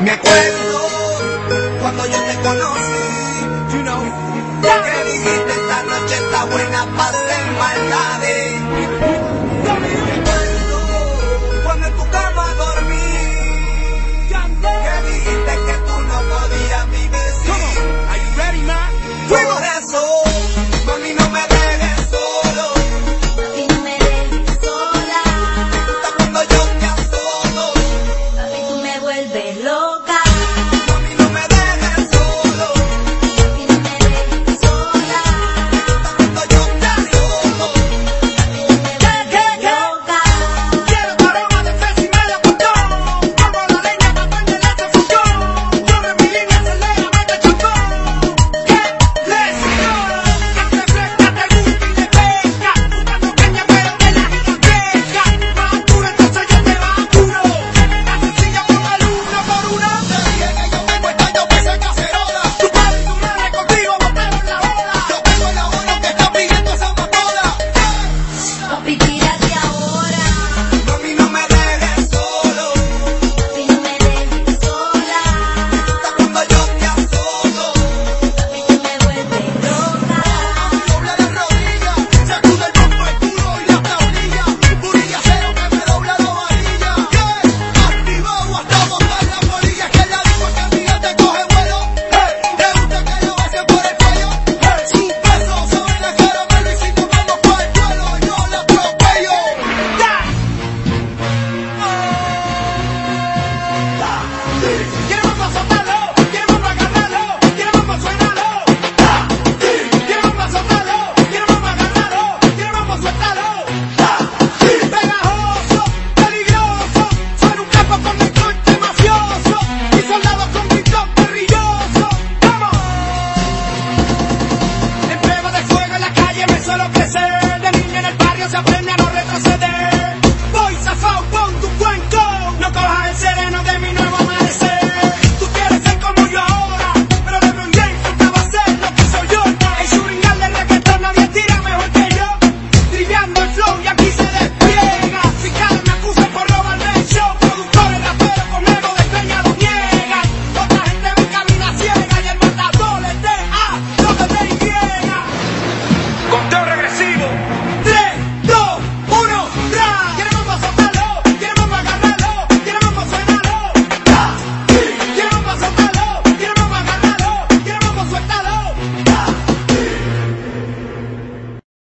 Me acuerdo cuando yo te conocí, you know, que dijiste esta noche está buena para hacer maldades. Me acuerdo cuando en tu cama dormí, que dijiste que tú no podías vivir sin. Come are you ready, man?